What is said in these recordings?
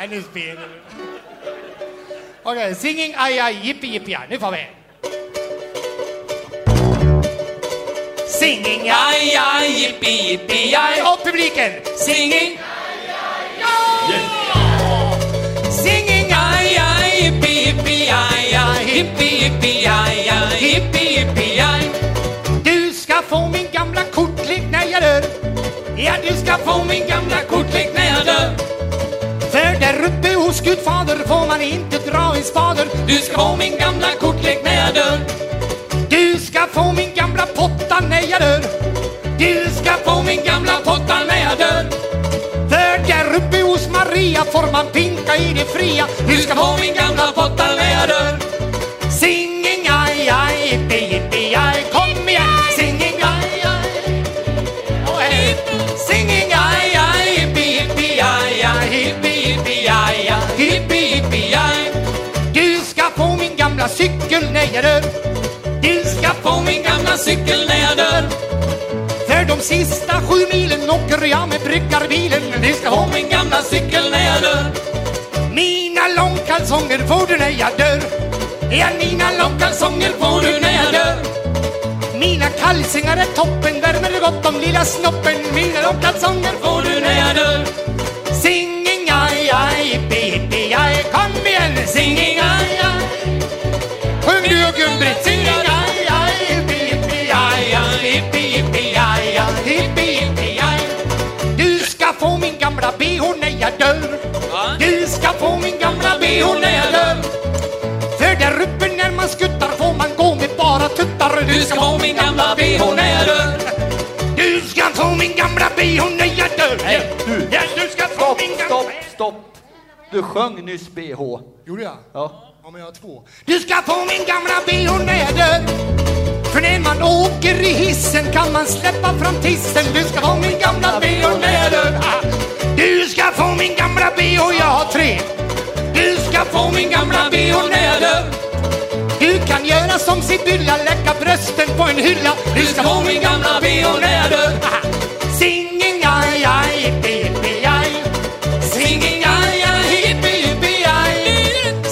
Nej, nu spelar du. Okej, singing aj, aj, jippi, jippi, aj. Nu får vi. Singing aj, aj, jippi, jippi, aj. Och publiken, singing Singing jippi, jippi. Du ska få min gamla kortlek när jag dör. Ja, du ska få min gamla kortlek när jag dör. Hos Gud fader får man inte dra i spader. Du ska få min gamla kortlek när jag dör. Du ska få min gamla potta när jag dör. Du ska få min gamla potta när jag dör. För där uppe hos Maria får man pinka i det fria. Du ska få min gamla potta när jag dör. Gamla cykel när jag dör. Du ska få min gamla cykel när jag dör. För de sista sju milen åker jag med bryggarbilen. Du ska få min gamla cykel när jag dör. Mina långkalsonger får du när jag dör. Ja, mina långkalsonger får du när jag dör. Mina kalsingar är toppen, värmer gott om lilla snoppen. Mina långkalsonger får du när jag dör. Gamla bh när jag dör. För där uppe när man skuttar får man gå med bara tuttar. Du ska få min gamla bh när jag dör. Du ska få min gamla bh när jag dör. Nej, du. Ja, du ska få Stopp, min gamla... stopp, stopp. Du sjöng nyss BH. Gjorde jag? Ja. Ja, men jag har två. Du ska få min gamla bh när jag dör. För när man åker i hissen kan man släppa fram tissen. Du ska få min gamla bh när jag dör. Du ska få min gamla bh, jag har tre. Få min gamla dör. Du kan göra som Sibylla, lägga brösten på en hylla. Du ska få min gamla. Ah. Singing aj, aj, jippi, jippi, aj. Singing aj, aj, jippi, jippi, aj.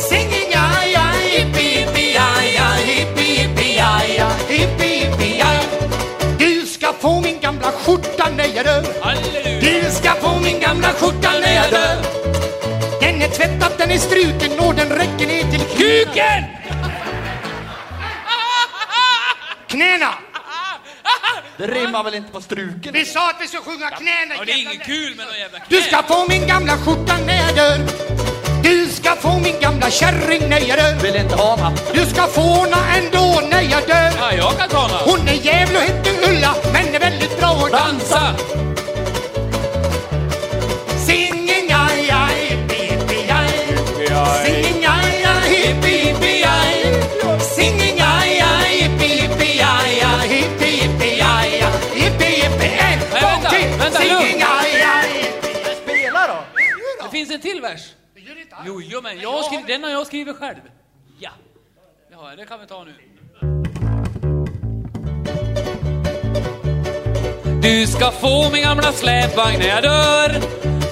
Singing aj, aj, jippi, jippi, aj, aj, jippi, jippi, aj, aj, jippi, jippi, aj. Du ska få min gamla skjorta när jag dör. Du ska få min gamla skjorta när jag dör. Den är tvättad, den är struken och den räcker ner till kuken. Knäna! Det rimmar väl inte på struken? Vi sa att vi skulle sjunga knäna. Ja, det är inget kul med någon jävla Du ska få min gamla skjorta när jag dör. Du ska få min gamla kärring när jag dör. Vill inte ha va? Du ska få henne ändå när jag dör. Ja, jag kan ta Det en till vers. Jo, jo men jag har skrivit, den har jag skrivit själv. Ja. Ja, det kan vi ta nu. Du ska få min gamla släpvagn när jag dör.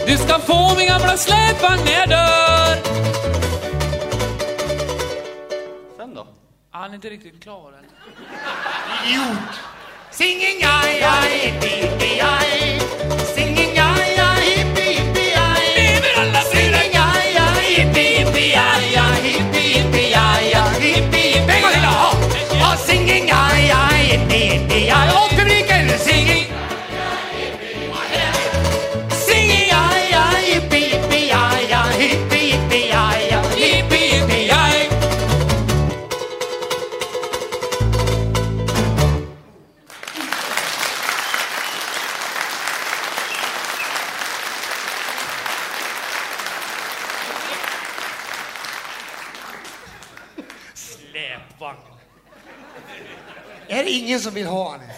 Du ska få min gamla släpvagn när jag dör. Sen då? Han är inte riktigt klar än. Idiot. Singing aj, aj, jippi, jippi, aj. Släpvagn. Är det ingen som vill ha den?